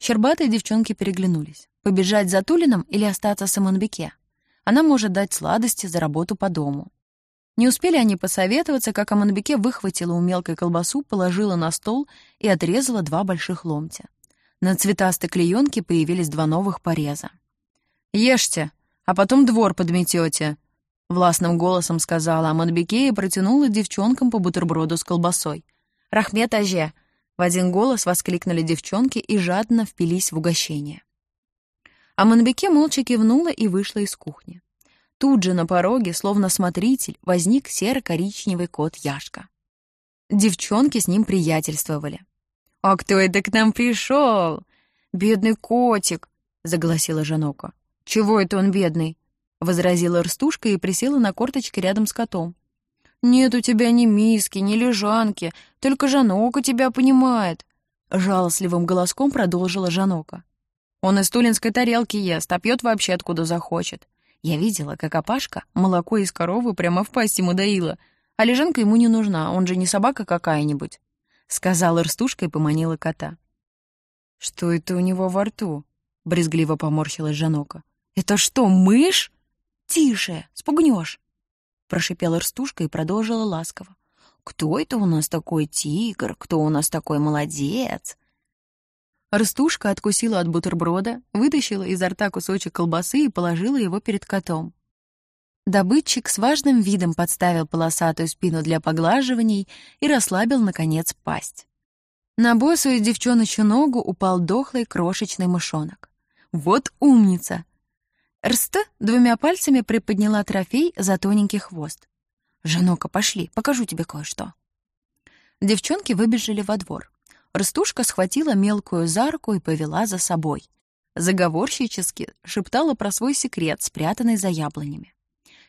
Щербатые девчонки переглянулись. Побежать за Тулином или остаться в Самонбеке? Она может дать сладости за работу по дому. Не успели они посоветоваться, как Аманбеке выхватила у мелкой колбасу, положила на стол и отрезала два больших ломтя. На цветастой клеенке появились два новых пореза. «Ешьте, а потом двор подметете», — властным голосом сказала Аманбеке и протянула девчонкам по бутерброду с колбасой. «Рахмет Аже!» — в один голос воскликнули девчонки и жадно впились в угощение. Аманбеке молча кивнула и вышла из кухни. Тут же на пороге, словно смотритель, возник серо-коричневый кот Яшка. Девчонки с ним приятельствовали. «А кто это к нам пришел? Бедный котик!» — загласила Жанока. «Чего это он бедный?» — возразила Рстушка и присела на корточки рядом с котом. «Нет у тебя ни миски, ни лежанки, только Жанока тебя понимает», — жалостливым голоском продолжила Жанока. «Он из тулинской тарелки ест, а пьет вообще откуда захочет. Я видела, как Апашка молоко из коровы прямо в пасть ему доила, а лежанка ему не нужна, он же не собака какая-нибудь», — сказала Рстушка и поманила кота. «Что это у него во рту?» — брезгливо поморщилась Жанока. «Это что, мышь?» «Тише, спугнешь!» — прошипела Рстушка и продолжила ласково. «Кто это у нас такой тигр? Кто у нас такой молодец? Растушка откусила от бутерброда, вытащила изо рта кусочек колбасы и положила его перед котом. Добытчик с важным видом подставил полосатую спину для поглаживаний и расслабил, наконец, пасть. На босую девчоночью ногу упал дохлый крошечный мышонок. «Вот умница!» Рст двумя пальцами приподняла трофей за тоненький хвост. «Жанока, пошли, покажу тебе кое-что». Девчонки выбежали во двор. Растушка схватила мелкую за руку и повела за собой. Заговорщически шептала про свой секрет, спрятанный за яблонями.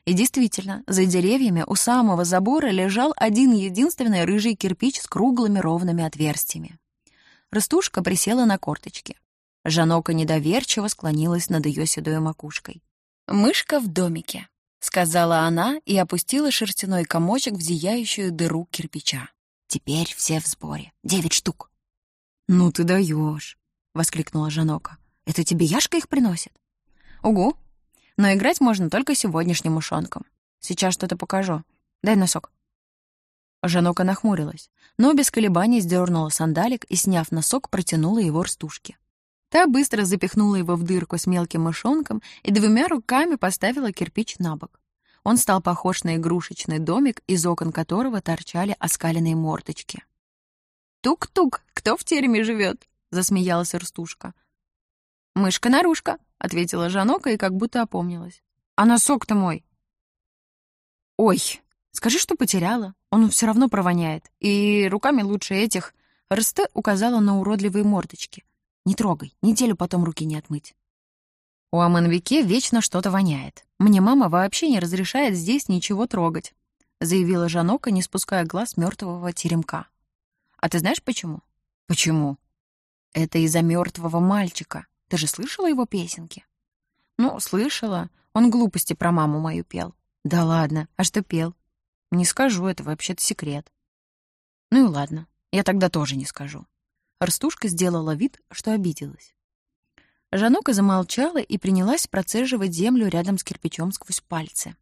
И действительно, за деревьями у самого забора лежал один единственный рыжий кирпич с круглыми ровными отверстиями. Растушка присела на корточки. Жанока недоверчиво склонилась над ее седой макушкой. «Мышка в домике», — сказала она и опустила шерстяной комочек в зияющую дыру кирпича. «Теперь все в сборе. Девять штук». «Ну ты даешь!» — воскликнула Жанока. «Это тебе Яшка их приносит?» «Угу. Но играть можно только сегодняшним ушонком. Сейчас что-то покажу. Дай носок». Жанока нахмурилась, но без колебаний сдернула сандалик и, сняв носок, протянула его рстушке. Та быстро запихнула его в дырку с мелким мышонком и двумя руками поставила кирпич на бок. Он стал похож на игрушечный домик, из окон которого торчали оскаленные мордочки. «Тук-тук, кто в тереме живет?» — засмеялась Рстушка. «Мышка-нарушка», — ответила Жанока и как будто опомнилась. «А носок-то мой!» «Ой, скажи, что потеряла. Он все равно провоняет. И руками лучше этих...» Рсте указала на уродливые мордочки. «Не трогай, неделю потом руки не отмыть». У Аманвике вечно что-то воняет. Мне мама вообще не разрешает здесь ничего трогать», — заявила Жанока, не спуская глаз мертвого теремка. А ты знаешь почему? Почему? Это из-за мертвого мальчика. Ты же слышала его песенки? Ну, слышала. Он глупости про маму мою пел. Да ладно, а что пел? Не скажу, это вообще-то секрет. Ну и ладно, я тогда тоже не скажу. Рстушка сделала вид, что обиделась. Жанука замолчала и принялась процеживать землю рядом с кирпичом сквозь пальцы.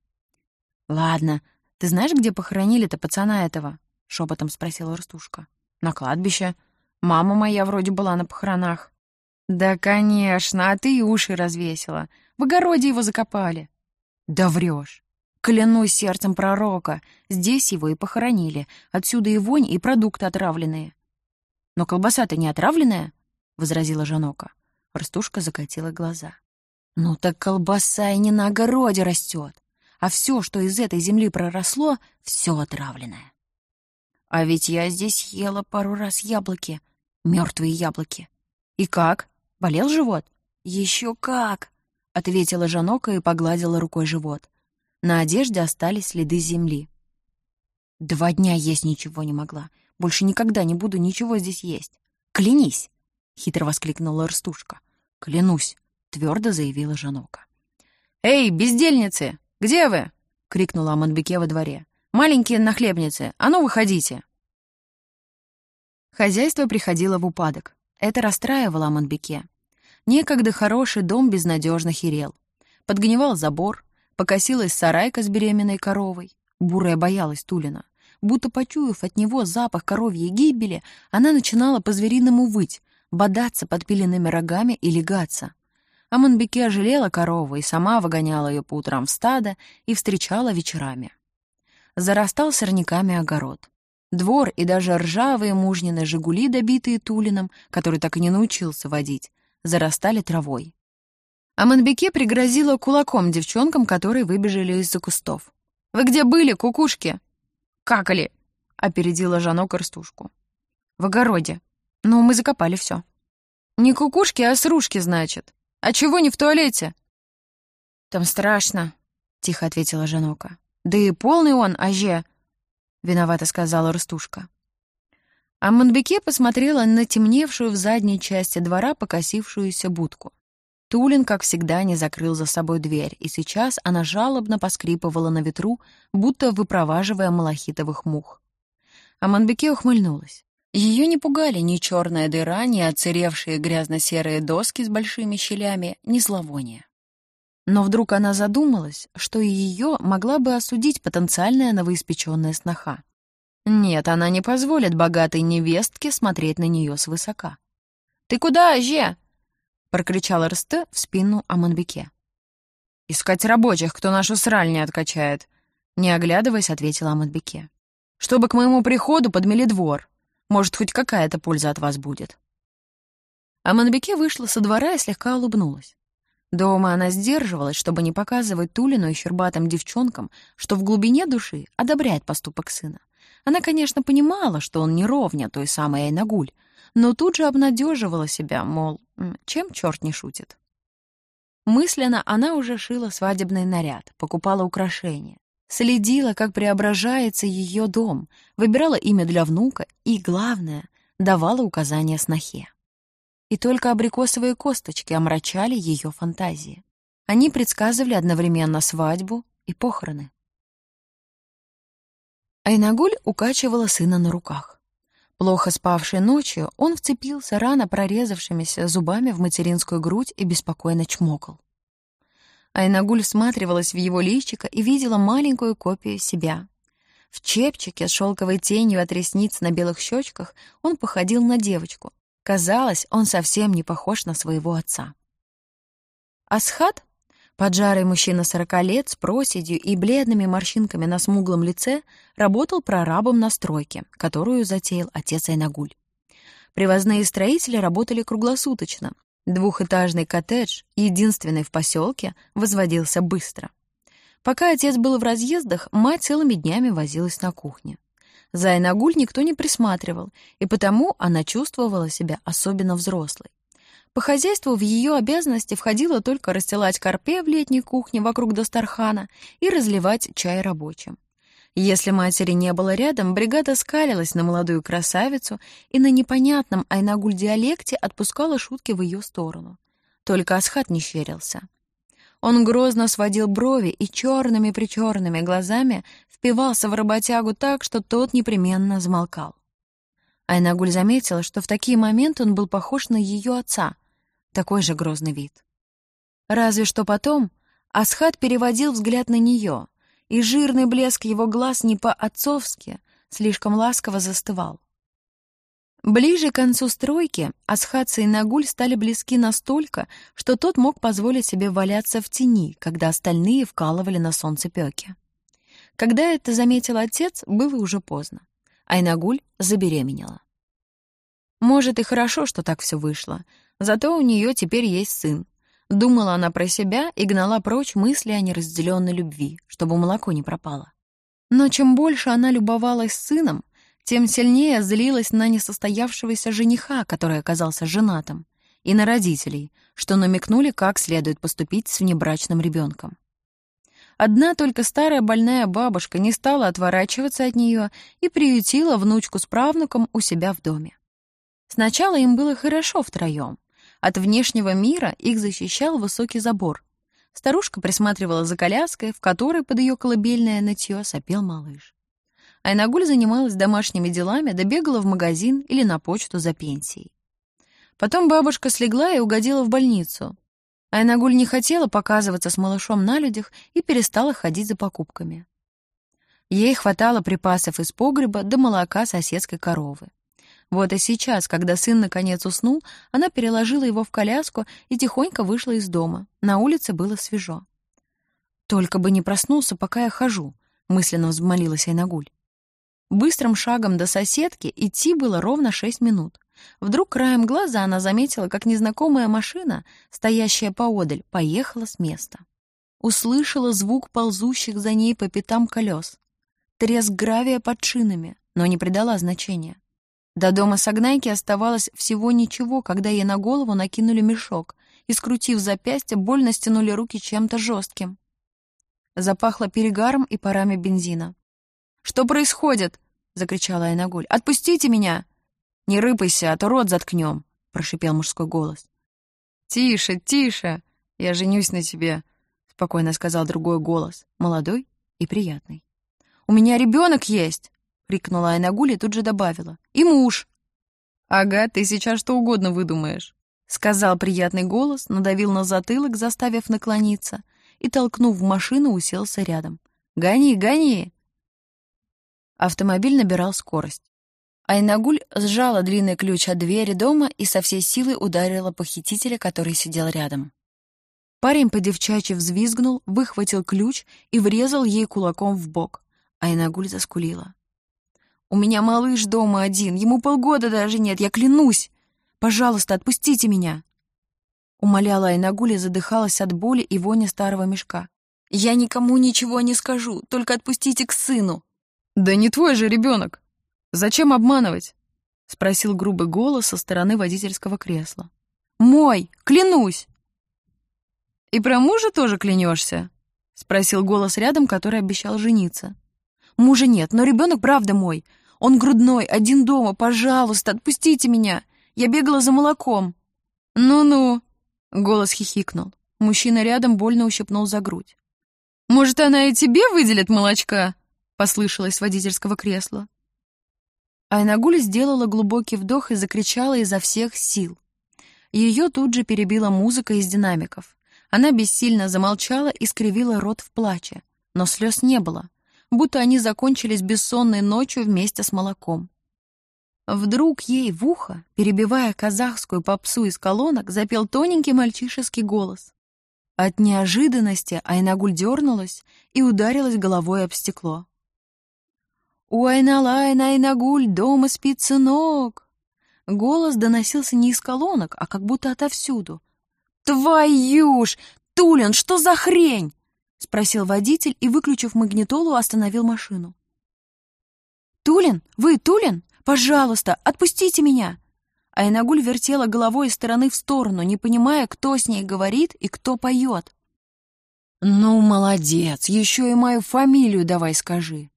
«Ладно, ты знаешь, где похоронили-то пацана этого?» — шепотом спросила Рстушка. На кладбище. Мама моя вроде была на похоронах. Да, конечно, а ты и уши развесила. В огороде его закопали. Да врешь. Клянусь сердцем пророка, здесь его и похоронили. Отсюда и вонь, и продукты отравленные. Но колбаса-то не отравленная, — возразила Жанока. Растушка закатила глаза. Ну так колбаса и не на огороде растет, а все, что из этой земли проросло, все отравленное. А ведь я здесь ела пару раз яблоки, мертвые яблоки. И как? Болел живот? Еще как, ответила Жанока и погладила рукой живот. На одежде остались следы земли. Два дня есть ничего не могла. Больше никогда не буду ничего здесь есть. Клянись, хитро воскликнула Рстушка. Клянусь, твердо заявила Жанока. Эй, бездельницы, где вы? крикнула Аманбеке во дворе. «Маленькие нахлебницы, а ну выходите!» Хозяйство приходило в упадок. Это расстраивало Аманбеке. Некогда хороший дом безнадежно херел. Подгнивал забор, покосилась сарайка с беременной коровой. Бурая боялась Тулина. Будто почуяв от него запах коровьей гибели, она начинала по-звериному выть, бодаться подпиленными рогами и легаться. А Монбеке ожалела корову и сама выгоняла ее по утрам в стадо и встречала вечерами. Зарастал сорняками огород. Двор и даже ржавые мужнины «Жигули», добитые Тулином, который так и не научился водить, зарастали травой. А Монбеке пригрозила кулаком девчонкам, которые выбежали из-за кустов. «Вы где были, кукушки?» «Какали!» — опередила Жано корстушку. «В огороде. Ну, мы закопали все. «Не кукушки, а срушки, значит. А чего не в туалете?» «Там страшно», — тихо ответила Жанока. «Да и полный он, аже», — виновато сказала Растушка. А Монбеке посмотрела на темневшую в задней части двора покосившуюся будку. Тулин, как всегда, не закрыл за собой дверь, и сейчас она жалобно поскрипывала на ветру, будто выпроваживая малахитовых мух. А Монбеке ухмыльнулась. Ее не пугали ни черная дыра, ни отсыревшие грязно-серые доски с большими щелями, ни зловоние. Но вдруг она задумалась, что и ее могла бы осудить потенциальная новоиспеченная сноха. Нет, она не позволит богатой невестке смотреть на нее свысока. «Ты куда, Аже?» — прокричала Рсте в спину Аманбеке. «Искать рабочих, кто нашу сраль не откачает», — не оглядываясь, ответила Аманбеке. «Чтобы к моему приходу подмели двор. Может, хоть какая-то польза от вас будет». А Манбеке вышла со двора и слегка улыбнулась. Дома она сдерживалась, чтобы не показывать Тулину и щербатым девчонкам, что в глубине души одобряет поступок сына. Она, конечно, понимала, что он не ровня той самой Айнагуль, но тут же обнадеживала себя, мол, чем черт не шутит. Мысленно она уже шила свадебный наряд, покупала украшения. Следила, как преображается ее дом, выбирала имя для внука и, главное, давала указания снохе. И только абрикосовые косточки омрачали ее фантазии. Они предсказывали одновременно свадьбу и похороны. Айнагуль укачивала сына на руках. Плохо спавшей ночью, он вцепился рано прорезавшимися зубами в материнскую грудь и беспокойно чмокал. Айнагуль всматривалась в его личико и видела маленькую копию себя. В чепчике с шелковой тенью от ресниц на белых щечках он походил на девочку. Казалось, он совсем не похож на своего отца. Асхат, поджарый мужчина сорока лет с проседью и бледными морщинками на смуглом лице, работал прорабом на стройке, которую затеял отец Айнагуль. Привозные строители работали круглосуточно, Двухэтажный коттедж, единственный в поселке, возводился быстро. Пока отец был в разъездах, мать целыми днями возилась на кухне. За Айнагуль никто не присматривал, и потому она чувствовала себя особенно взрослой. По хозяйству в ее обязанности входило только расстилать карпе в летней кухне вокруг Достархана и разливать чай рабочим. Если матери не было рядом, бригада скалилась на молодую красавицу и на непонятном айнагуль-диалекте отпускала шутки в ее сторону. Только Асхат не щерился. Он грозно сводил брови и черными-причерными глазами впивался в работягу так, что тот непременно замолкал. Айнагуль заметила, что в такие моменты он был похож на ее отца, такой же грозный вид. Разве что потом Асхат переводил взгляд на нее — и жирный блеск его глаз не по-отцовски, слишком ласково застывал. Ближе к концу стройки Асхатца и Нагуль стали близки настолько, что тот мог позволить себе валяться в тени, когда остальные вкалывали на солнцепёке. Когда это заметил отец, было уже поздно. Айнагуль забеременела. Может, и хорошо, что так все вышло. Зато у нее теперь есть сын, Думала она про себя и гнала прочь мысли о неразделенной любви, чтобы молоко не пропало. Но чем больше она любовалась сыном, тем сильнее злилась на несостоявшегося жениха, который оказался женатым, и на родителей, что намекнули, как следует поступить с внебрачным ребенком. Одна только старая больная бабушка не стала отворачиваться от нее и приютила внучку с правнуком у себя в доме. Сначала им было хорошо втроем, от внешнего мира их защищал высокий забор. Старушка присматривала за коляской, в которой под ее колыбельное нытье сопел малыш. Айнагуль занималась домашними делами, добегала в магазин или на почту за пенсией. Потом бабушка слегла и угодила в больницу. Айнагуль не хотела показываться с малышом на людях и перестала ходить за покупками. Ей хватало припасов из погреба до молока соседской коровы. Вот и сейчас, когда сын наконец уснул, она переложила его в коляску и тихонько вышла из дома. На улице было свежо. «Только бы не проснулся, пока я хожу», — мысленно взмолилась Айнагуль. Быстрым шагом до соседки идти было ровно шесть минут. Вдруг краем глаза она заметила, как незнакомая машина, стоящая поодаль, поехала с места. Услышала звук ползущих за ней по пятам колес треск гравия под шинами, но не придала значения. До дома Сагнайки оставалось всего ничего, когда ей на голову накинули мешок и, скрутив запястье, больно стянули руки чем-то жестким. Запахло перегаром и парами бензина. «Что происходит?» — закричала Айнагуль. «Отпустите меня!» «Не рыпайся, а то рот заткнем!» — прошипел мужской голос. «Тише, тише! Я женюсь на тебе!» — спокойно сказал другой голос, молодой и приятный. «У меня ребенок есть!» — крикнула Айнагуль и тут же добавила. «И муж!» «Ага, ты сейчас что угодно выдумаешь», — сказал приятный голос, надавил на затылок, заставив наклониться, и, толкнув в машину, уселся рядом. «Гони, гони!» Автомобиль набирал скорость. Айнагуль сжала длинный ключ от двери дома и со всей силы ударила похитителя, который сидел рядом. Парень по-девчачьи взвизгнул, выхватил ключ и врезал ей кулаком в бок. Айнагуль заскулила. «У меня малыш дома один, ему полгода даже нет, я клянусь! Пожалуйста, отпустите меня!» Умоляла Айнагуль и задыхалась от боли и вони старого мешка. «Я никому ничего не скажу, только отпустите к сыну!» «Да не твой же ребенок! Зачем обманывать?» — спросил грубый голос со стороны водительского кресла. «Мой! Клянусь!» «И про мужа тоже клянешься?» — спросил голос рядом, который обещал жениться. Мужа нет, но ребенок правда мой. Он грудной, один дома, пожалуйста, отпустите меня. Я бегала за молоком. Ну-ну, голос хихикнул. Мужчина рядом больно ущипнул за грудь. Может, она и тебе выделит молочка? послышалось с водительского кресла. Айнагуль сделала глубокий вдох и закричала изо всех сил. Ее тут же перебила музыка из динамиков. Она бессильно замолчала и скривила рот в плаче, но слез не было будто они закончились бессонной ночью вместе с молоком. Вдруг ей в ухо, перебивая казахскую попсу из колонок, запел тоненький мальчишеский голос. От неожиданности Айнагуль дернулась и ударилась головой об стекло. «У Айналай Айнагуль дома спит сынок!» Голос доносился не из колонок, а как будто отовсюду. «Твою ж! Тулин, что за хрень?» — спросил водитель и, выключив магнитолу, остановил машину. «Тулин? Вы Тулин? Пожалуйста, отпустите меня!» Айнагуль вертела головой из стороны в сторону, не понимая, кто с ней говорит и кто поет. «Ну, молодец, еще и мою фамилию давай скажи!»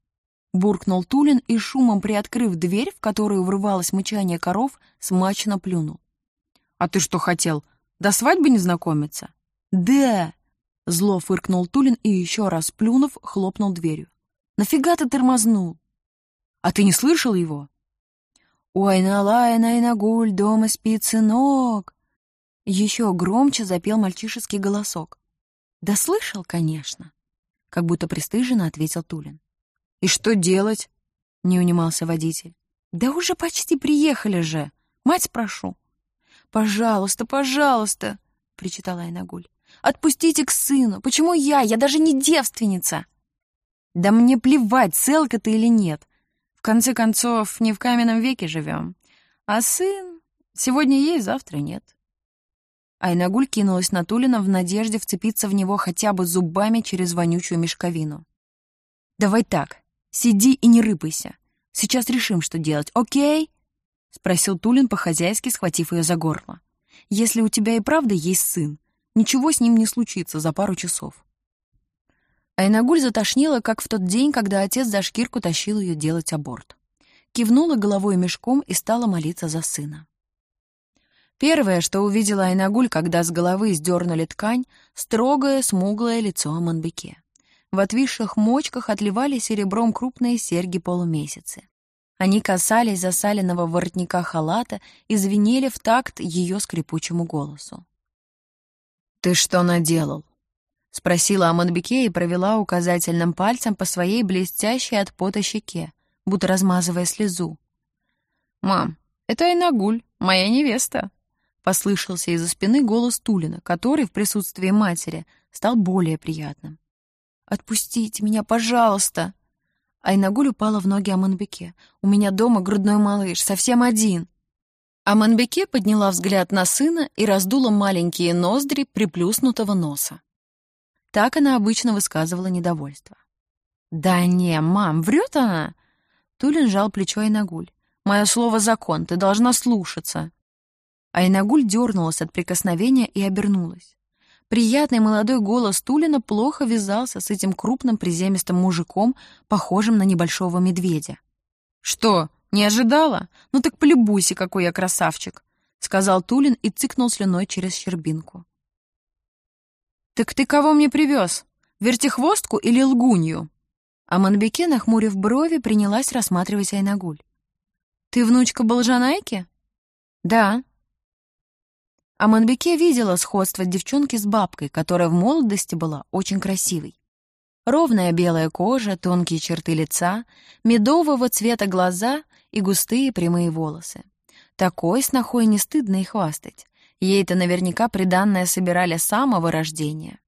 Буркнул Тулин и, шумом приоткрыв дверь, в которую врывалось мычание коров, смачно плюнул. «А ты что хотел, до свадьбы не знакомиться?» «Да!» Зло фыркнул Тулин и еще раз плюнув, хлопнул дверью. «Нафига ты тормознул? А ты не слышал его?» «Ой, налай, найнагуль, дома спит сынок!» Еще громче запел мальчишеский голосок. «Да слышал, конечно!» Как будто пристыженно ответил Тулин. «И что делать?» — не унимался водитель. «Да уже почти приехали же! Мать спрошу!» «Пожалуйста, пожалуйста!» — причитала Айнагуль. Отпустите к сыну. Почему я? Я даже не девственница. Да мне плевать, целка ты или нет. В конце концов, не в каменном веке живем. А сын сегодня есть, завтра нет. Айнагуль кинулась на Тулина в надежде вцепиться в него хотя бы зубами через вонючую мешковину. «Давай так, сиди и не рыпайся. Сейчас решим, что делать, окей?» — спросил Тулин по-хозяйски, схватив ее за горло. «Если у тебя и правда есть сын, Ничего с ним не случится за пару часов. Айнагуль затошнила, как в тот день, когда отец за шкирку тащил ее делать аборт. Кивнула головой мешком и стала молиться за сына. Первое, что увидела Айнагуль, когда с головы сдернули ткань, строгое, смуглое лицо Аманбеке. В отвисших мочках отливали серебром крупные серьги-полумесяцы. Они касались засаленного воротника халата и звенели в такт ее скрипучему голосу. «Ты что наделал?» — спросила Аманбеке и провела указательным пальцем по своей блестящей от пота щеке, будто размазывая слезу. «Мам, это Айнагуль, моя невеста», — послышался из-за спины голос Тулина, который в присутствии матери стал более приятным. «Отпустите меня, пожалуйста!» Айнагуль упала в ноги Аманбеке. «У меня дома грудной малыш, совсем один!» Аманбеке подняла взгляд на сына и раздула маленькие ноздри приплюснутого носа. Так она обычно высказывала недовольство. «Да не, мам, врет она!» Тулин жал плечо Айнагуль. «Мое слово — закон, ты должна слушаться!» Айнагуль дернулась от прикосновения и обернулась. Приятный молодой голос Тулина плохо вязался с этим крупным приземистым мужиком, похожим на небольшого медведя. «Что, не ожидала? Ну так полюбуйся, какой я красавчик!» — сказал Тулин и цыкнул слюной через щербинку. «Так ты кого мне привез? Вертихвостку или лгунью?» А Манбеке, нахмурив брови, принялась рассматривать Айнагуль. «Ты внучка Болжанайки?» «Да», а Манбеке видела сходство девчонки с бабкой, которая в молодости была очень красивой. Ровная белая кожа, тонкие черты лица, медового цвета глаза и густые прямые волосы. Такой снохой не стыдно и хвастать. Ей-то наверняка приданное собирали с самого рождения.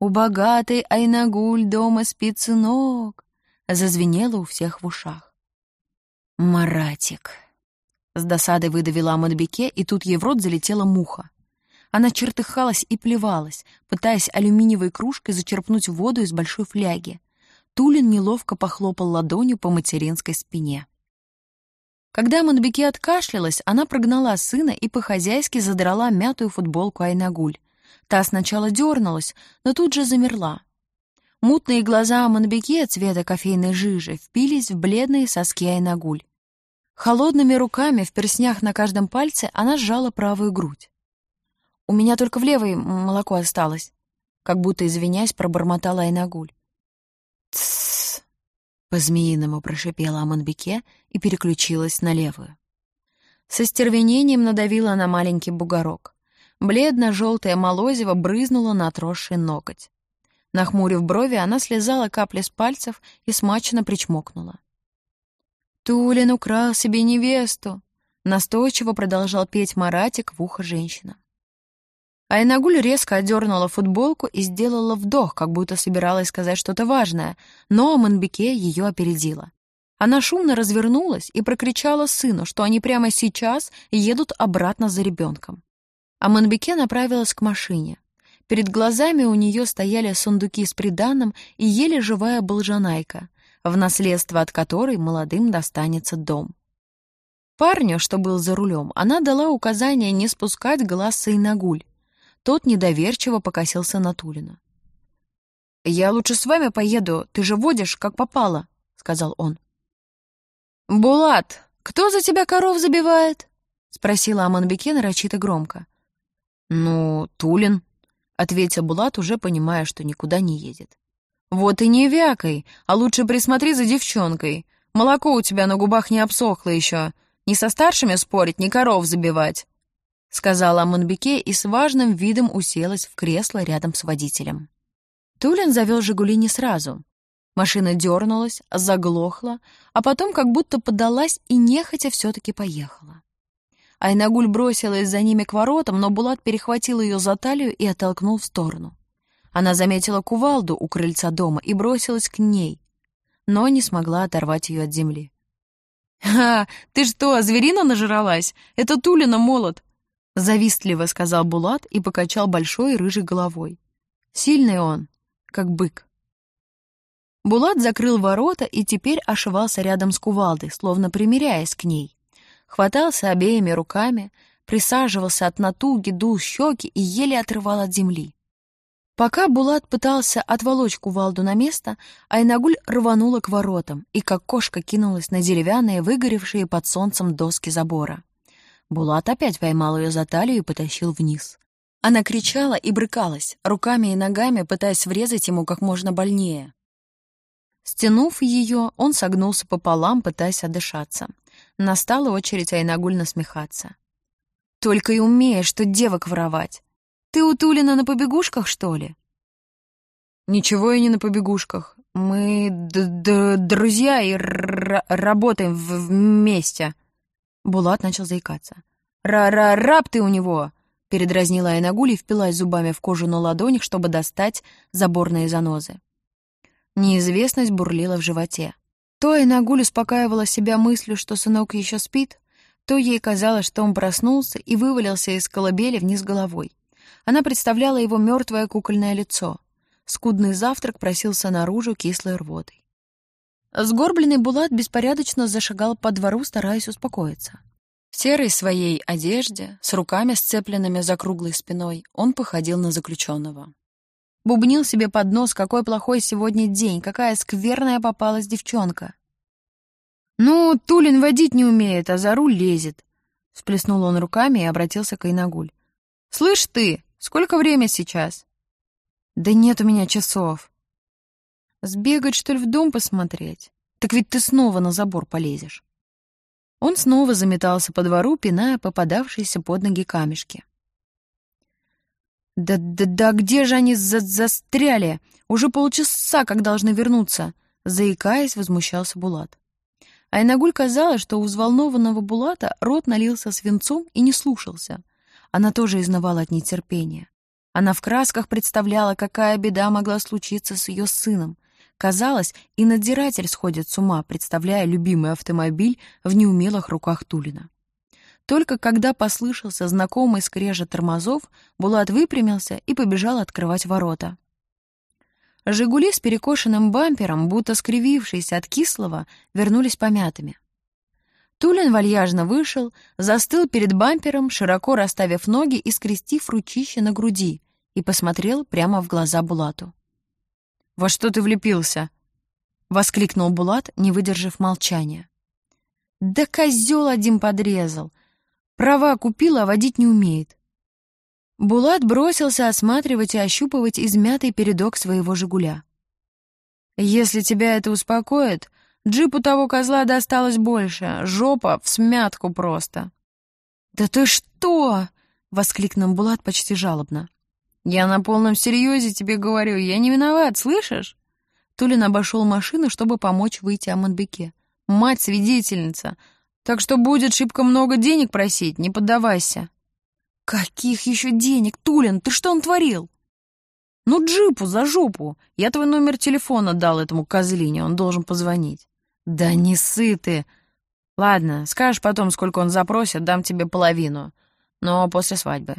«У богатой Айнагуль дома спит сынок», — зазвенело у всех в ушах. «Маратик», с досадой выдавила Амадбеке, и тут ей в рот залетела муха. Она чертыхалась и плевалась, пытаясь алюминиевой кружкой зачерпнуть воду из большой фляги. Тулин неловко похлопал ладонью по материнской спине. Когда Амадбеке откашлялась, она прогнала сына и по-хозяйски задрала мятую футболку Айнагуль. Та сначала дернулась, но тут же замерла. Мутные глаза Аманбеке цвета кофейной жижи впились в бледные соски Айнагуль. Холодными руками в перстнях на каждом пальце она сжала правую грудь. «У меня только в левой молоко осталось», — как будто извиняясь, пробормотала Айнагуль. «Тссс», — по-змеиному прошипела Аманбеке и переключилась на левую. Со стервенением надавила на маленький бугорок. Бледно-желтое молозиво брызнуло на отросший ноготь. Нахмурив брови, она слезала капли с пальцев и смачно причмокнула. «Тулин украл себе невесту», — настойчиво продолжал петь Маратик в ухо женщина. Айнагуль резко отдернула футболку и сделала вдох, как будто собиралась сказать что-то важное, но Манбеке ее опередила. Она шумно развернулась и прокричала сыну, что они прямо сейчас едут обратно за ребенком. А Манбеке направилась к машине. Перед глазами у нее стояли сундуки с приданым и еле живая болжанайка в наследство от которой молодым достанется дом. Парню, что был за рулем, она дала указание не спускать глаз с Инагуль. Тот недоверчиво покосился на Тулина. «Я лучше с вами поеду, ты же водишь, как попало», — сказал он. «Булат, кто за тебя коров забивает?» — спросила Аманбеке нарочито громко. «Ну, Тулин», — ответил Булат, уже понимая, что никуда не едет. «Вот и не вякай, а лучше присмотри за девчонкой. Молоко у тебя на губах не обсохло еще. Не со старшими спорить, не коров забивать», — сказала Аманбеке и с важным видом уселась в кресло рядом с водителем. Тулин завел «Жигули» не сразу. Машина дернулась, заглохла, а потом как будто подалась и нехотя все-таки поехала. Айнагуль бросилась за ними к воротам, но Булат перехватил ее за талию и оттолкнул в сторону. Она заметила кувалду у крыльца дома и бросилась к ней, но не смогла оторвать ее от земли. «А, ты что, зверина нажралась? Это Тулина молот!» Завистливо сказал Булат и покачал большой рыжей головой. Сильный он, как бык. Булат закрыл ворота и теперь ошивался рядом с кувалдой, словно примиряясь к ней. Хватался обеими руками, присаживался от натуги, дул щеки и еле отрывал от земли. Пока Булат пытался отволочь кувалду на место, Айнагуль рванула к воротам и как кошка кинулась на деревянные, выгоревшие под солнцем доски забора. Булат опять поймал ее за талию и потащил вниз. Она кричала и брыкалась, руками и ногами пытаясь врезать ему как можно больнее. Стянув ее, он согнулся пополам, пытаясь отдышаться. Настала очередь Айнагуль насмехаться. «Только и умеешь, что девок воровать. Ты у Тулина на побегушках, что ли?» «Ничего я не на побегушках. Мы д -д друзья и работаем вместе». Булат начал заикаться. «Ра-ра-раб ты у него!» Передразнила Айнагуль и впилась зубами в кожу на ладонях, чтобы достать заборные занозы. Неизвестность бурлила в животе. То Айнагуль успокаивала себя мыслью, что сынок еще спит, то ей казалось, что он проснулся и вывалился из колыбели вниз головой. Она представляла его мертвое кукольное лицо. Скудный завтрак просился наружу кислой рвотой. Сгорбленный Булат беспорядочно зашагал по двору, стараясь успокоиться. В серой своей одежде, с руками сцепленными за круглой спиной, он походил на заключенного. Бубнил себе под нос, какой плохой сегодня день, какая скверная попалась девчонка. «Ну, Тулин водить не умеет, а за руль лезет», — всплеснул он руками и обратился к Айнагуль. «Слышь ты, сколько время сейчас?» «Да нет у меня часов». «Сбегать, что ли, в дом посмотреть? Так ведь ты снова на забор полезешь». Он снова заметался по двору, пиная попадавшиеся под ноги камешки. «Да, да, да где же они за застряли? Уже полчаса, как должны вернуться!» Заикаясь, возмущался Булат. Айнагуль казалось, что у взволнованного Булата рот налился свинцом и не слушался. Она тоже изнывала от нетерпения. Она в красках представляла, какая беда могла случиться с ее сыном, Казалось, и надзиратель сходит с ума, представляя любимый автомобиль в неумелых руках Тулина. Только когда послышался знакомый скрежет тормозов, Булат выпрямился и побежал открывать ворота. «Жигули» с перекошенным бампером, будто скривившиеся от кислого, вернулись помятыми. Тулин вальяжно вышел, застыл перед бампером, широко расставив ноги и скрестив ручище на груди, и посмотрел прямо в глаза Булату. «Во что ты влепился?» — воскликнул Булат, не выдержав молчания. «Да козел один подрезал! Права купила, а водить не умеет!» Булат бросился осматривать и ощупывать измятый передок своего «Жигуля». «Если тебя это успокоит, джипу того козла досталось больше, жопа в смятку просто». «Да ты что?» — воскликнул Булат почти жалобно. «Я на полном серьезе тебе говорю, я не виноват, слышишь?» Тулин обошел машину, чтобы помочь выйти Аманбеке. «Мать свидетельница, так что будет шибко много денег просить, не поддавайся». «Каких еще денег, Тулин? Ты что он творил?» «Ну, джипу за жопу. Я твой номер телефона дал этому козлине, он должен позвонить». «Да не сыты. Ладно, скажешь потом, сколько он запросит, дам тебе половину. Но после свадьбы».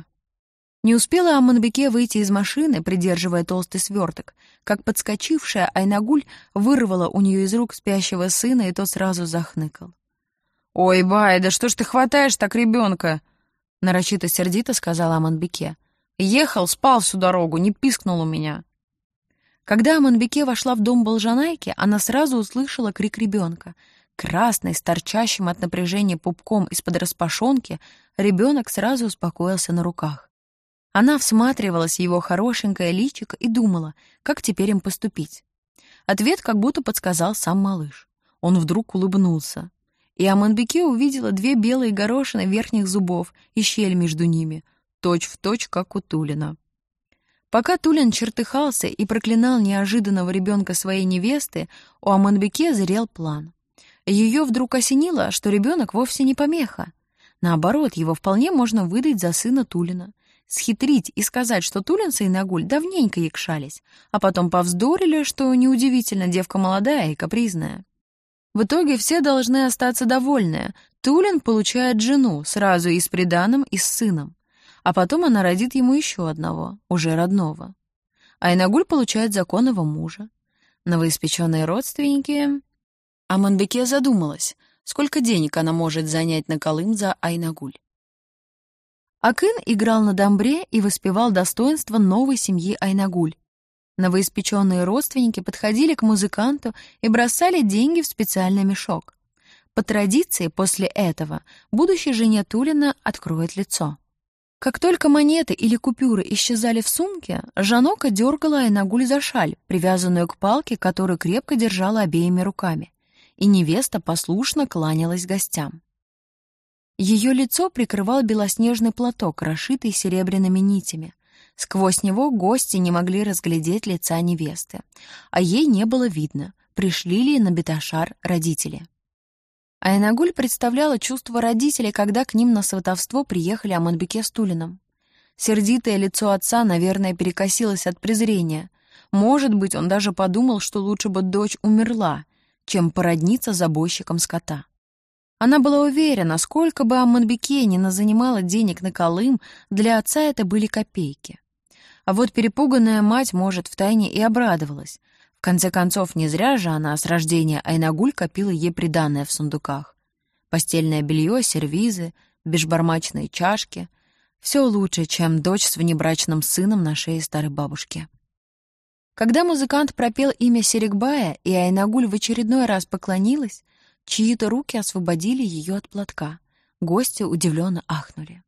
Не успела Аманбеке выйти из машины, придерживая толстый сверток, как подскочившая Айнагуль вырвала у нее из рук спящего сына, и тот сразу захныкал. «Ой, Бай, да что ж ты хватаешь так ребенка?» нарочито сердито сказала Аманбеке. «Ехал, спал всю дорогу, не пискнул у меня». Когда Аманбеке вошла в дом Болжанайки, она сразу услышала крик ребенка. Красный, с торчащим от напряжения пупком из-под распашонки, ребенок сразу успокоился на руках. Она всматривалась в его хорошенькое личико и думала, как теперь им поступить. Ответ как будто подсказал сам малыш. Он вдруг улыбнулся. И Аманбеке увидела две белые горошины верхних зубов и щель между ними, точь в точь, как у Тулина. Пока Тулин чертыхался и проклинал неожиданного ребенка своей невесты, у Аманбеке зрел план. Ее вдруг осенило, что ребенок вовсе не помеха. Наоборот, его вполне можно выдать за сына Тулина — схитрить и сказать, что Тулинца и Нагуль давненько якшались, а потом повздорили, что неудивительно, девка молодая и капризная. В итоге все должны остаться довольны. Тулин получает жену, сразу и с приданым, и с сыном. А потом она родит ему еще одного, уже родного. А Айнагуль получает законного мужа. Новоиспеченные родственники... А Манбеке задумалась, сколько денег она может занять на Колым за Айнагуль. Акын играл на дамбре и воспевал достоинства новой семьи Айнагуль. Новоиспеченные родственники подходили к музыканту и бросали деньги в специальный мешок. По традиции, после этого будущей жене Тулина откроет лицо. Как только монеты или купюры исчезали в сумке, Жанока дергала Айнагуль за шаль, привязанную к палке, которую крепко держала обеими руками, и невеста послушно кланялась гостям. Ее лицо прикрывал белоснежный платок, расшитый серебряными нитями. Сквозь него гости не могли разглядеть лица невесты, а ей не было видно, пришли ли на Беташар родители. Айнагуль представляла чувство родителей, когда к ним на сватовство приехали Аманбеке с Тулином. Сердитое лицо отца, наверное, перекосилось от презрения. Может быть, он даже подумал, что лучше бы дочь умерла, чем породниться забойщиком скота. Она была уверена, сколько бы Аманбеке ни назанимала денег на Колым, для отца это были копейки. А вот перепуганная мать, может, втайне и обрадовалась — конце концов, не зря же она с рождения Айнагуль копила ей приданное в сундуках. Постельное белье, сервизы, бешбармачные чашки — все лучше, чем дочь с внебрачным сыном на шее старой бабушки. Когда музыкант пропел имя Серегбая, и Айнагуль в очередной раз поклонилась, чьи-то руки освободили ее от платка. Гости удивленно ахнули.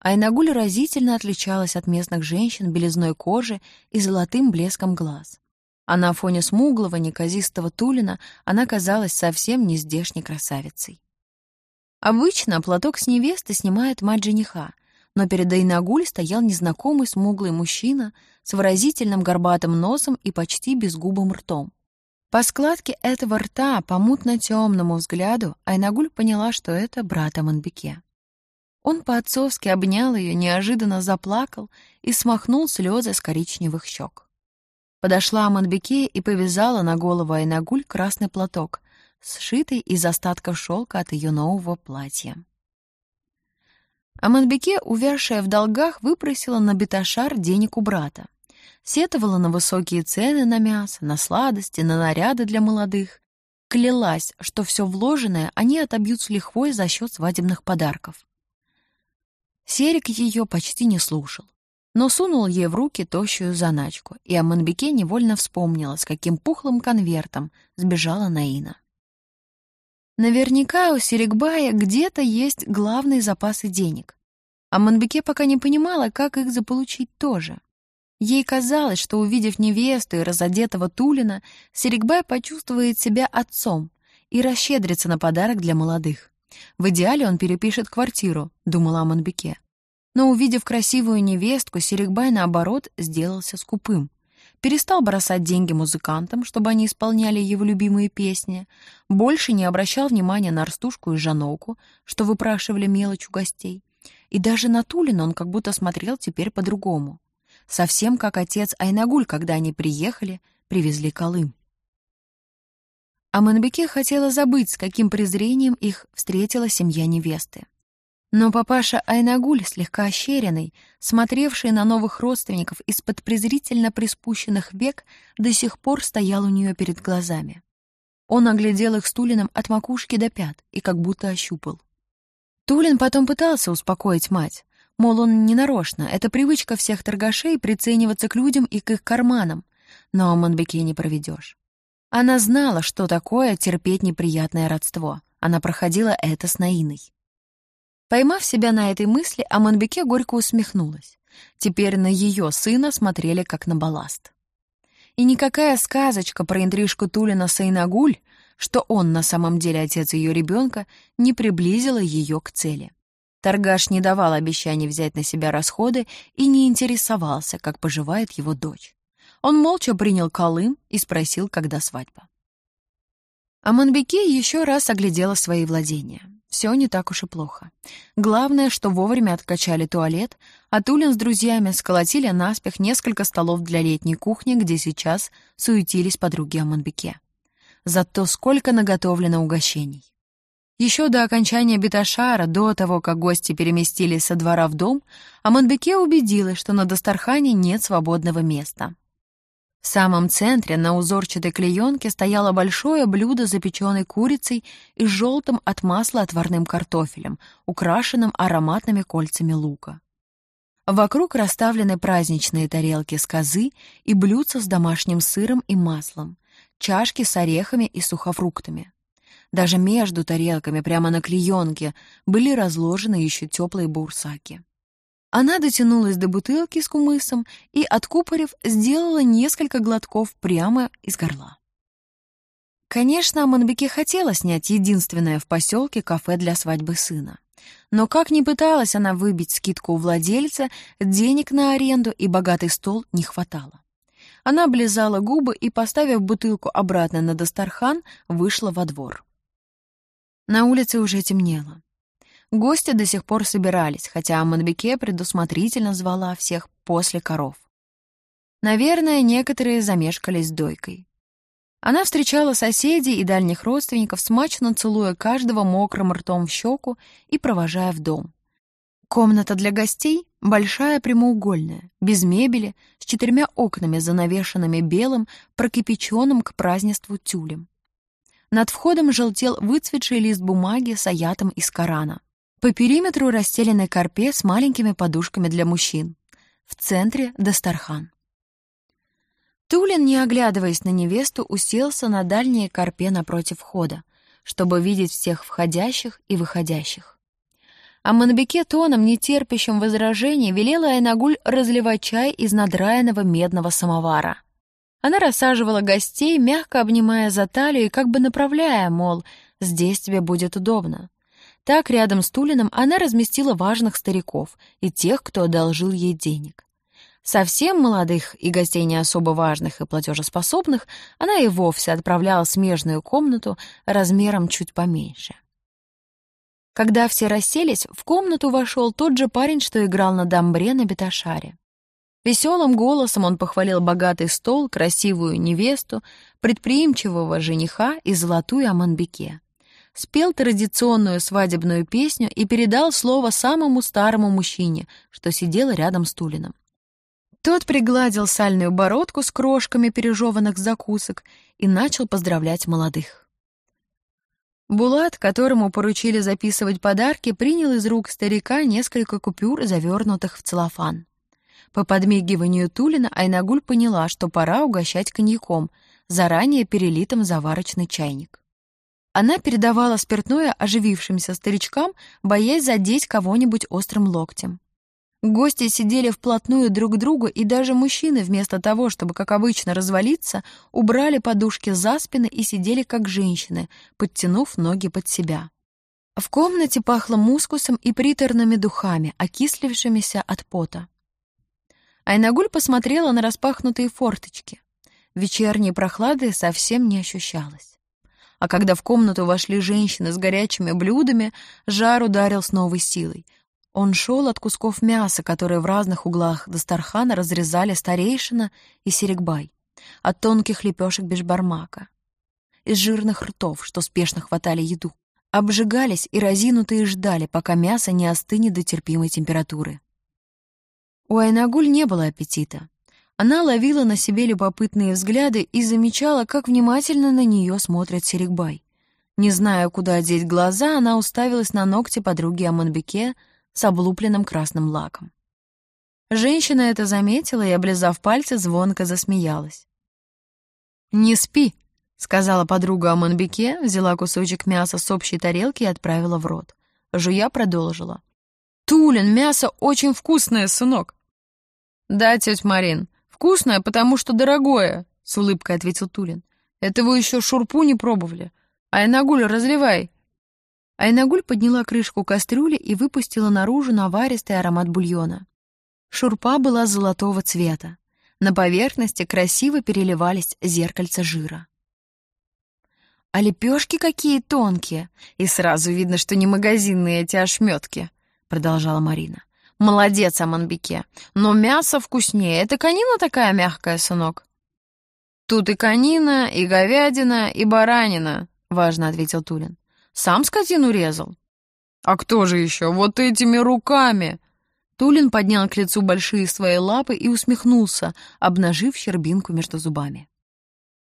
Айнагуль разительно отличалась от местных женщин белизной кожи и золотым блеском глаз а на фоне смуглого, неказистого Тулина она казалась совсем не здешней красавицей. Обычно платок с невесты снимает мать жениха, но перед Айнагуль стоял незнакомый смуглый мужчина с выразительным горбатым носом и почти безгубым ртом. По складке этого рта, по мутно-темному взгляду, Айнагуль поняла, что это брат Аманбеке. Он по-отцовски обнял ее, неожиданно заплакал и смахнул слезы с коричневых щек. Подошла Аманбеке и повязала на голову Айнагуль красный платок, сшитый из остатков шелка от ее нового платья. Аманбеке, увязшая в долгах, выпросила на беташар денег у брата. Сетовала на высокие цены на мясо, на сладости, на наряды для молодых. Клялась, что все вложенное они отобьют с лихвой за счет свадебных подарков. Серик ее почти не слушал но сунул ей в руки тощую заначку, и Аманбеке невольно вспомнила, с каким пухлым конвертом сбежала Наина. Наверняка у Серегбая где-то есть главные запасы денег. А Манбеке пока не понимала, как их заполучить тоже. Ей казалось, что, увидев невесту и разодетого Тулина, Серегбай почувствует себя отцом и расщедрится на подарок для молодых. В идеале он перепишет квартиру, думала Аманбеке. Но, увидев красивую невестку, Серикбай, наоборот, сделался скупым. Перестал бросать деньги музыкантам, чтобы они исполняли его любимые песни, больше не обращал внимания на Арстушку и Жаноку, что выпрашивали мелочь у гостей. И даже на Тулина он как будто смотрел теперь по-другому. Совсем как отец Айнагуль, когда они приехали, привезли Колым. А Манбеке хотела забыть, с каким презрением их встретила семья невесты. Но папаша Айнагуль, слегка ощеренный, смотревший на новых родственников из-под презрительно приспущенных век, до сих пор стоял у нее перед глазами. Он оглядел их стулином от макушки до пят и как будто ощупал. Тулин потом пытался успокоить мать, мол, он не нарочно, это привычка всех торгашей прицениваться к людям и к их карманам, но Монбеке не проведешь. Она знала, что такое терпеть неприятное родство. Она проходила это с Наиной. Поймав себя на этой мысли, Аманбеке горько усмехнулась. Теперь на ее сына смотрели как на балласт. И никакая сказочка про интрижку Тулина Сайнагуль, что он на самом деле отец ее ребенка, не приблизила ее к цели. Торгаш не давал обещаний взять на себя расходы и не интересовался, как поживает его дочь. Он молча принял Колым и спросил, когда свадьба. Аманбеке еще раз оглядела свои владения. Все не так уж и плохо. Главное, что вовремя откачали туалет, а Тулин с друзьями сколотили наспех несколько столов для летней кухни, где сейчас суетились подруги Аманбеке. Зато сколько наготовлено угощений. Еще до окончания Беташара, до того, как гости переместились со двора в дом, Аманбеке убедилась, что на Дастархане нет свободного места. В самом центре на узорчатой клеенке стояло большое блюдо с запеченной курицей и желтым от масла отварным картофелем, украшенным ароматными кольцами лука. Вокруг расставлены праздничные тарелки с козы и блюдца с домашним сыром и маслом, чашки с орехами и сухофруктами. Даже между тарелками, прямо на клеенке, были разложены еще теплые бурсаки. Она дотянулась до бутылки с кумысом и, откупорив, сделала несколько глотков прямо из горла. Конечно, Манбеке хотела снять единственное в поселке кафе для свадьбы сына. Но как ни пыталась она выбить скидку у владельца, денег на аренду и богатый стол не хватало. Она облизала губы и, поставив бутылку обратно на Дастархан, вышла во двор. На улице уже темнело. Гости до сих пор собирались, хотя Манбеке предусмотрительно звала всех после коров. Наверное, некоторые замешкались с дойкой. Она встречала соседей и дальних родственников, смачно целуя каждого мокрым ртом в щеку и провожая в дом. Комната для гостей большая прямоугольная, без мебели, с четырьмя окнами, занавешенными белым, прокипяченным к празднеству тюлем. Над входом желтел выцветший лист бумаги с аятом из Корана. По периметру расстелены корпе с маленькими подушками для мужчин. В центре — Дастархан. Тулин, не оглядываясь на невесту, уселся на дальнее корпе напротив входа, чтобы видеть всех входящих и выходящих. А Манбеке тоном, нетерпящим возражений, велела Айнагуль разливать чай из надраенного медного самовара. Она рассаживала гостей, мягко обнимая за талию и как бы направляя, мол, здесь тебе будет удобно. Так рядом с Тулином она разместила важных стариков и тех, кто одолжил ей денег. Совсем молодых и гостей не особо важных и платежеспособных она и вовсе отправляла в смежную комнату размером чуть поменьше. Когда все расселись, в комнату вошел тот же парень, что играл на дамбре на беташаре. Веселым голосом он похвалил богатый стол, красивую невесту, предприимчивого жениха и золотую аманбеке спел традиционную свадебную песню и передал слово самому старому мужчине, что сидел рядом с Тулином. Тот пригладил сальную бородку с крошками пережеванных закусок и начал поздравлять молодых. Булат, которому поручили записывать подарки, принял из рук старика несколько купюр, завернутых в целлофан. По подмигиванию Тулина Айнагуль поняла, что пора угощать коньяком, заранее перелитым заварочный чайник. Она передавала спиртное оживившимся старичкам, боясь задеть кого-нибудь острым локтем. Гости сидели вплотную друг к другу, и даже мужчины, вместо того, чтобы, как обычно, развалиться, убрали подушки за спины и сидели как женщины, подтянув ноги под себя. В комнате пахло мускусом и приторными духами, окислившимися от пота. Айнагуль посмотрела на распахнутые форточки. Вечерней прохлады совсем не ощущалось а когда в комнату вошли женщины с горячими блюдами, жар ударил с новой силой. Он шел от кусков мяса, которые в разных углах Дастархана разрезали старейшина и серегбай, от тонких лепешек бешбармака, из жирных ртов, что спешно хватали еду, обжигались и разинутые ждали, пока мясо не остынет до терпимой температуры. У Айнагуль не было аппетита. Она ловила на себе любопытные взгляды и замечала, как внимательно на нее смотрит Серикбай. Не зная, куда деть глаза, она уставилась на ногти подруги Аманбеке с облупленным красным лаком. Женщина это заметила и, облизав пальцы, звонко засмеялась. «Не спи», — сказала подруга Аманбеке, взяла кусочек мяса с общей тарелки и отправила в рот. Жуя продолжила. «Тулин, мясо очень вкусное, сынок!» «Да, тетя Марин, «Вкусное, потому что дорогое», — с улыбкой ответил Тулин. «Это вы еще шурпу не пробовали. Айнагуль, разливай». Айнагуль подняла крышку кастрюли и выпустила наружу наваристый аромат бульона. Шурпа была золотого цвета. На поверхности красиво переливались зеркальца жира. «А лепешки какие тонкие! И сразу видно, что не магазинные эти ошметки», — продолжала Марина. Молодец, Аманбике. Но мясо вкуснее. Это конина такая мягкая, сынок? Тут и конина, и говядина, и баранина, важно ответил Тулин. Сам скотину резал? А кто же еще? Вот этими руками. Тулин поднял к лицу большие свои лапы и усмехнулся, обнажив щербинку между зубами.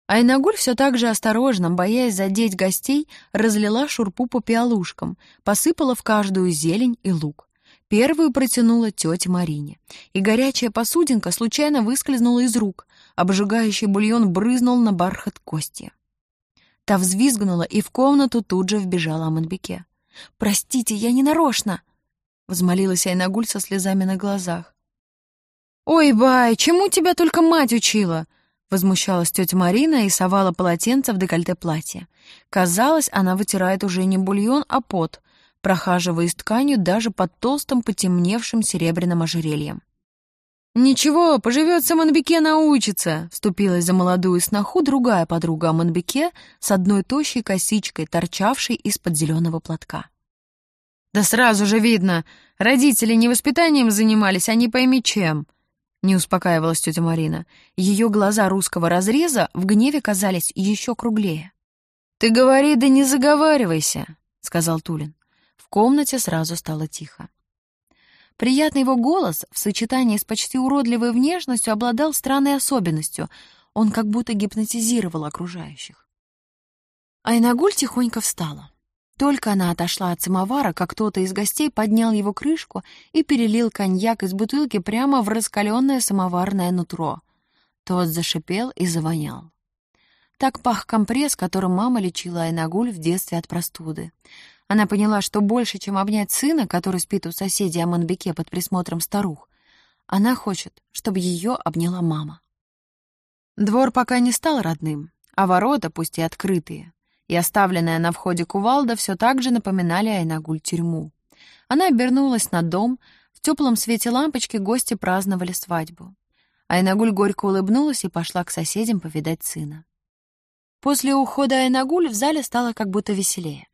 Айнагуль все так же осторожно, боясь задеть гостей, разлила шурпу по пиалушкам, посыпала в каждую зелень и лук. Первую протянула тетя Марине, и горячая посудинка случайно выскользнула из рук, обжигающий бульон брызнул на бархат кости. Та взвизгнула, и в комнату тут же вбежала Аманбеке. «Простите, я не нарочно!» — взмолилась Айнагуль со слезами на глазах. «Ой, Бай, чему тебя только мать учила?» Возмущалась тетя Марина и совала полотенце в декольте платья. Казалось, она вытирает уже не бульон, а пот, прохаживаясь тканью даже под толстым потемневшим серебряным ожерельем. «Ничего, поживет с Аманбеке, научится», — вступилась за молодую сноху другая подруга Аманбеке с одной тощей косичкой, торчавшей из-под зеленого платка. «Да сразу же видно, родители не воспитанием занимались, а не пойми чем», не успокаивалась тетя Марина. Ее глаза русского разреза в гневе казались еще круглее. «Ты говори, да не заговаривайся», — сказал Тулин. Комнате сразу стало тихо. Приятный его голос в сочетании с почти уродливой внешностью обладал странной особенностью. Он как будто гипнотизировал окружающих. Айнагуль тихонько встала. Только она отошла от самовара, как кто-то из гостей поднял его крышку и перелил коньяк из бутылки прямо в раскаленное самоварное нутро. Тот зашипел и завонял. Так пах компресс, которым мама лечила Айнагуль в детстве от простуды. Она поняла, что больше, чем обнять сына, который спит у соседей Аманбеке под присмотром старух, она хочет, чтобы ее обняла мама. Двор пока не стал родным, а ворота, пусть и открытые, и оставленная на входе кувалда все так же напоминали Айнагуль тюрьму. Она обернулась на дом, в теплом свете лампочки гости праздновали свадьбу. Айнагуль горько улыбнулась и пошла к соседям повидать сына. После ухода Айнагуль в зале стало как будто веселее.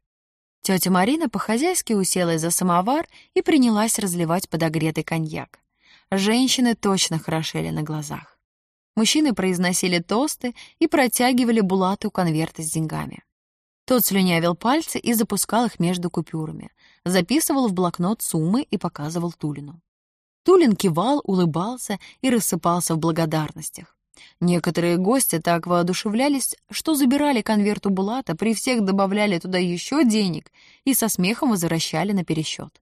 Тетя Марина по-хозяйски уселась за самовар и принялась разливать подогретый коньяк. Женщины точно хорошели на глазах. Мужчины произносили тосты и протягивали Булату конверты с деньгами. Тот слюнявил пальцы и запускал их между купюрами, записывал в блокнот суммы и показывал Тулину. Тулин кивал, улыбался и рассыпался в благодарностях. Некоторые гости так воодушевлялись, что забирали конверт у Булата, при всех добавляли туда еще денег и со смехом возвращали на пересчет.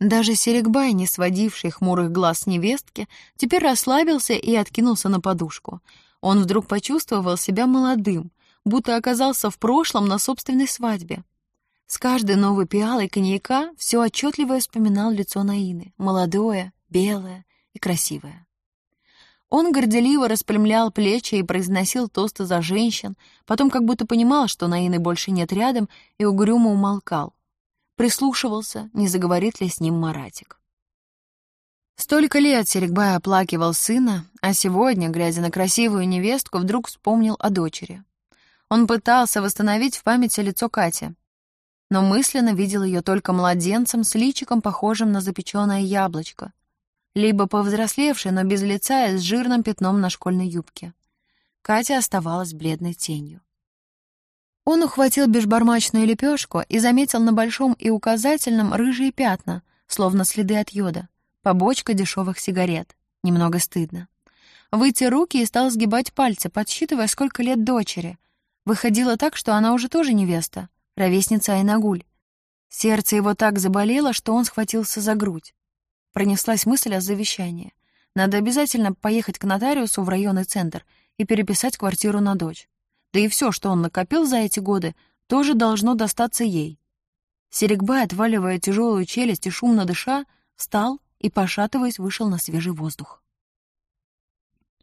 Даже Серегбай, не сводивший хмурых глаз невестки, теперь расслабился и откинулся на подушку. Он вдруг почувствовал себя молодым, будто оказался в прошлом на собственной свадьбе. С каждой новой пиалой коньяка все отчетливо вспоминал лицо Наины, молодое, белое и красивое. Он горделиво распрямлял плечи и произносил тосты за женщин, потом как будто понимал, что Наины больше нет рядом, и угрюмо умолкал. Прислушивался, не заговорит ли с ним Маратик. Столько лет Серегбай оплакивал сына, а сегодня, глядя на красивую невестку, вдруг вспомнил о дочери. Он пытался восстановить в памяти лицо Кати, но мысленно видел ее только младенцем с личиком, похожим на запеченное яблочко, либо повзрослевшей, но без лица и с жирным пятном на школьной юбке. Катя оставалась бледной тенью. Он ухватил бешбармачную лепешку и заметил на большом и указательном рыжие пятна, словно следы от йода, побочка дешевых сигарет. Немного стыдно. Вытер руки и стал сгибать пальцы, подсчитывая, сколько лет дочери, Выходило так, что она уже тоже невеста, ровесница Айнагуль. Сердце его так заболело, что он схватился за грудь. Пронеслась мысль о завещании. Надо обязательно поехать к нотариусу в районный центр и переписать квартиру на дочь. Да и все, что он накопил за эти годы, тоже должно достаться ей. Серегбай, отваливая тяжелую челюсть и шумно дыша, встал и, пошатываясь, вышел на свежий воздух.